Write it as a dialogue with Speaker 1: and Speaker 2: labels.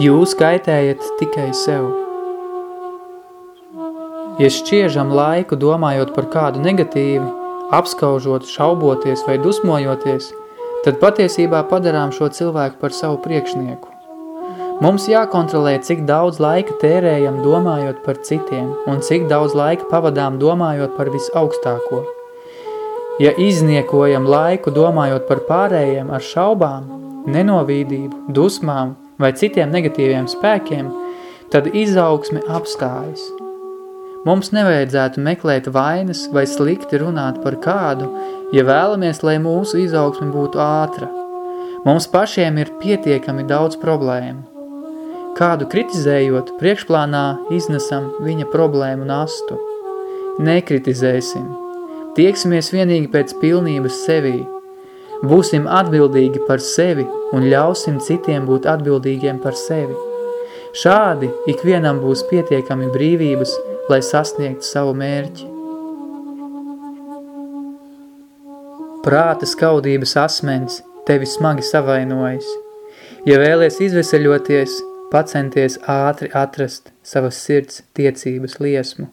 Speaker 1: Jūs kaitējat tikai sev. Ja šķiežam laiku domājot par kādu negatīvi, apskaužot, šauboties vai dusmojoties, tad patiesībā padarām šo cilvēku par savu priekšnieku. Mums jākontrolē, cik daudz laika tērējam domājot par citiem un cik daudz laika pavadām domājot par visaugstāko. Ja izniekojam laiku domājot par pārējiem ar šaubām, nenovīdību, dusmām vai citiem negatīviem spēkiem, tad izaugsme apstājas. Mums nevajadzētu meklēt vainas vai slikti runāt par kādu, ja vēlamies, lai mūsu izaugsme būtu ātra. Mums pašiem ir pietiekami daudz problēmu. Kādu kritizējot, priekšplānā iznesam viņa problēmu nastu. Nekritizēsim, Tieksimies vienīgi pēc pilnības sevī. Būsim atbildīgi par sevi un ļausim citiem būt atbildīgiem par sevi. Šādi ikvienam būs pietiekami brīvības, lai sasniegtu savu mērķi. Prāta skaudības asmens tevi smagi savainojas. Ja vēlies izveseļoties, pacenties ātri atrast savas sirds tiecības liesmu.